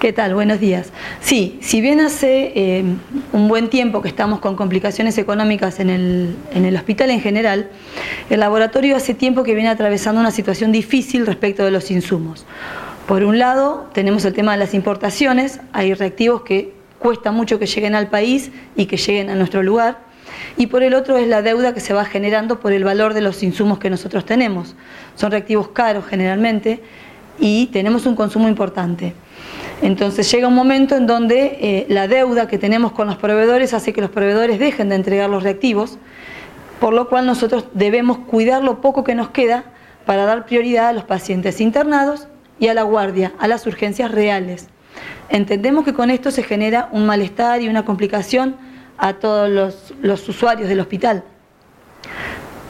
¿Qué tal? Buenos días. Sí, si bien hace eh, un buen tiempo que estamos con complicaciones económicas en el, en el, hospital en general, el laboratorio hace tiempo que viene atravesando una situación difícil respecto de los insumos. Por un lado, tenemos el tema de las importaciones, hay reactivos que cuesta mucho que lleguen al país y que lleguen a nuestro lugar, y por el otro es la deuda que se va generando por el valor de los insumos que nosotros tenemos. Son reactivos caros generalmente y tenemos un consumo importante. Entonces llega un momento en donde eh, la deuda que tenemos con los proveedores hace que los proveedores dejen de entregar los reactivos, por lo cual nosotros debemos cuidar lo poco que nos queda para dar prioridad a los pacientes internados y a la guardia, a las urgencias reales. Entendemos que con esto se genera un malestar y una complicación a todos los, usuarios del hospital.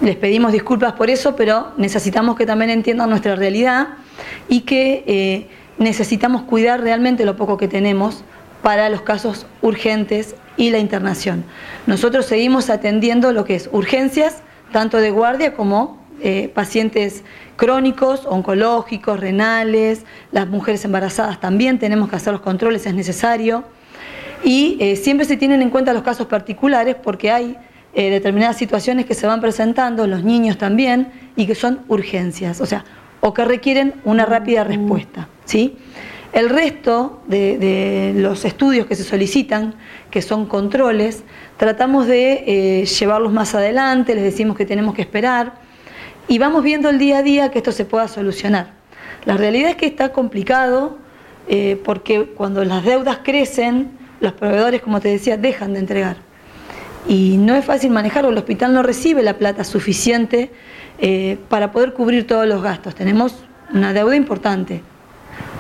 Les pedimos disculpas por eso, pero necesitamos que también entiendan nuestra realidad y que eh, necesitamos cuidar realmente lo poco que tenemos para los casos urgentes y la internación. Nosotros seguimos atendiendo lo que es urgencias, tanto de guardia como eh, pacientes crónicos, oncológicos, renales, las mujeres embarazadas también tenemos que hacer los controles, es necesario. Y eh, siempre se tienen en cuenta los casos particulares porque hay determinadas situaciones que se van presentando, los niños también, y que son urgencias. O sea, o que requieren una rápida respuesta. ¿sí? El resto de, los estudios que se solicitan, que son controles, tratamos de eh, llevarlos más adelante, les decimos que tenemos que esperar y vamos viendo el día a día que esto se pueda solucionar. La realidad es que está complicado eh, porque cuando las deudas crecen, los proveedores, como te decía, dejan de entregar. Y no es fácil manejarlo, el hospital no recibe la plata suficiente eh, para poder cubrir todos los gastos. Tenemos una deuda importante.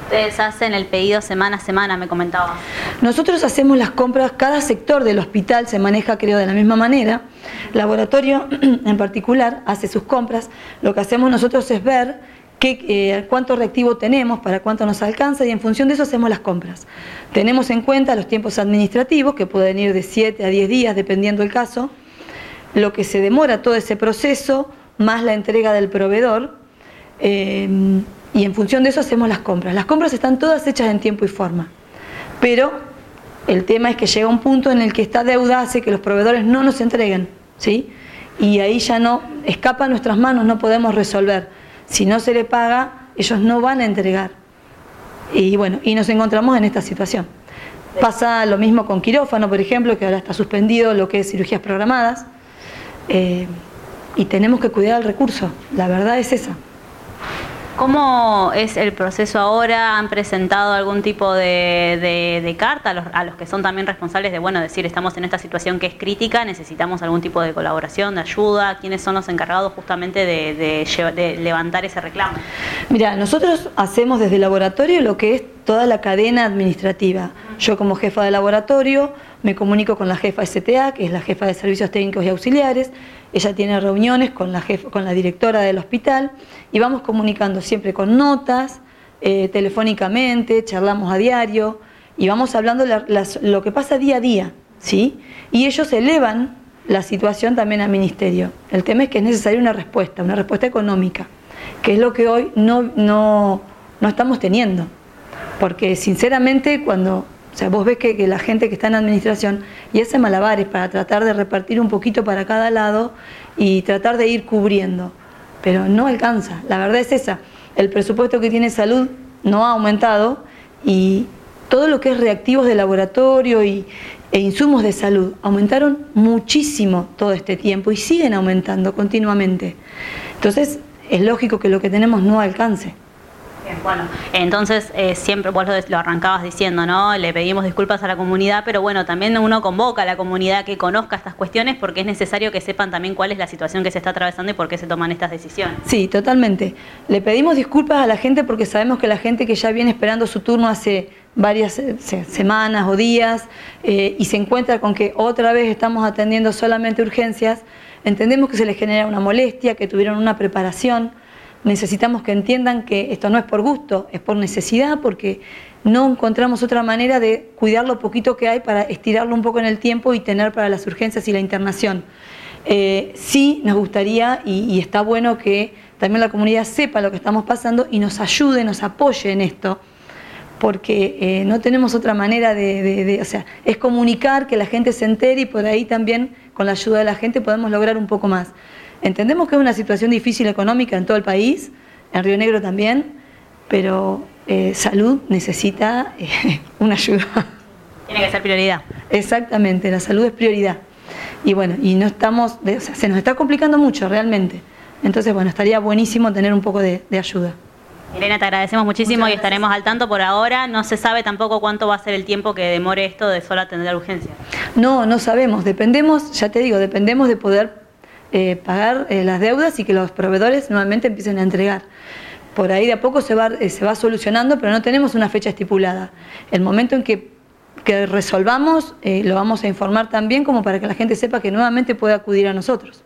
Ustedes hacen el pedido semana a semana, me comentaba. Nosotros hacemos las compras, cada sector del hospital se maneja creo de la misma manera. Laboratorio en particular hace sus compras. Lo que hacemos nosotros es ver qué, eh, cuánto reactivo tenemos, para cuánto nos alcanza y en función de eso hacemos las compras. Tenemos en cuenta los tiempos administrativos, que pueden ir de 7 a 10 días dependiendo del caso, lo que se demora todo ese proceso, más la entrega del proveedor, eh, y en función de eso hacemos las compras. Las compras están todas hechas en tiempo y forma, pero el tema es que llega un punto en el que esta deuda hace que los proveedores no nos entreguen, ¿sí? Y ahí ya no escapa a nuestras manos, no podemos resolver. Si no se le paga, ellos no van a entregar. Y bueno, y nos encontramos en esta situación. Pasa lo mismo con quirófano, por ejemplo, que ahora está suspendido lo que es cirugías programadas. Eh, y tenemos que cuidar el recurso, la verdad es esa. ¿Cómo es el proceso ahora? ¿Han presentado algún tipo de, carta a los, que son también responsables de, bueno, decir, estamos en esta situación que es crítica, necesitamos algún tipo de colaboración, de ayuda? ¿Quiénes son los encargados justamente de, levantar ese reclamo? Mira, nosotros hacemos desde el laboratorio lo que es toda la cadena administrativa. Yo como jefa de laboratorio me comunico con la jefa STA, que es la jefa de servicios técnicos y auxiliares, ella tiene reuniones con la, con la directora del hospital y vamos comunicando siempre con notas, eh, telefónicamente, charlamos a diario y vamos hablando lo que pasa día a día, ¿sí? Y ellos elevan la situación también al ministerio. El tema es que es necesaria una respuesta, una respuesta económica, que es lo que hoy no, no, no estamos teniendo. Porque sinceramente cuando o sea, vos ves que, la gente que está en administración y hace malabares para tratar de repartir un poquito para cada lado y tratar de ir cubriendo, pero no alcanza. La verdad es esa. El presupuesto que tiene salud no ha aumentado y todo lo que es reactivos de laboratorio y, e insumos de salud aumentaron muchísimo todo este tiempo y siguen aumentando continuamente. Entonces, es lógico que lo que tenemos no alcance bueno, entonces eh, siempre vos lo, arrancabas diciendo, ¿no? Le pedimos disculpas a la comunidad, pero bueno, también uno convoca a la comunidad que conozca estas cuestiones porque es necesario que sepan también cuál es la situación que se está atravesando y por qué se toman estas decisiones. Sí, totalmente. Le pedimos disculpas a la gente porque sabemos que la gente que ya viene esperando su turno hace varias eh, semanas o días eh, y se encuentra con que otra vez estamos atendiendo solamente urgencias, entendemos que se les genera una molestia, que tuvieron una preparación necesitamos que entiendan que esto no es por gusto, es por necesidad, porque no encontramos otra manera de cuidar lo poquito que hay para estirarlo un poco en el tiempo y tener para las urgencias y la internación. Eh, sí nos gustaría y, está bueno que también la comunidad sepa lo que estamos pasando y nos ayude, nos apoye en esto, porque eh, no tenemos otra manera de, o sea, es comunicar, que la gente se entere y por ahí también, con la ayuda de la gente, podemos lograr un poco más. Entendemos que es una situación difícil económica en todo el país, en Río Negro también, pero eh, salud necesita eh, una ayuda. Tiene que ser prioridad. Exactamente, la salud es prioridad. Y bueno, y no estamos, o sea, se nos está complicando mucho realmente. Entonces, bueno, estaría buenísimo tener un poco de, ayuda. Elena, te agradecemos muchísimo y estaremos al tanto por ahora. No se sabe tampoco cuánto va a ser el tiempo que demore esto de solo atender la urgencia. No, no sabemos. Dependemos, ya te digo, dependemos de poder eh, pagar eh, las deudas y que los proveedores nuevamente empiecen a entregar. Por ahí de a poco se va, eh, se va solucionando, pero no tenemos una fecha estipulada. El momento en que, que resolvamos lo vamos a informar también como para que la gente sepa que nuevamente puede acudir a nosotros.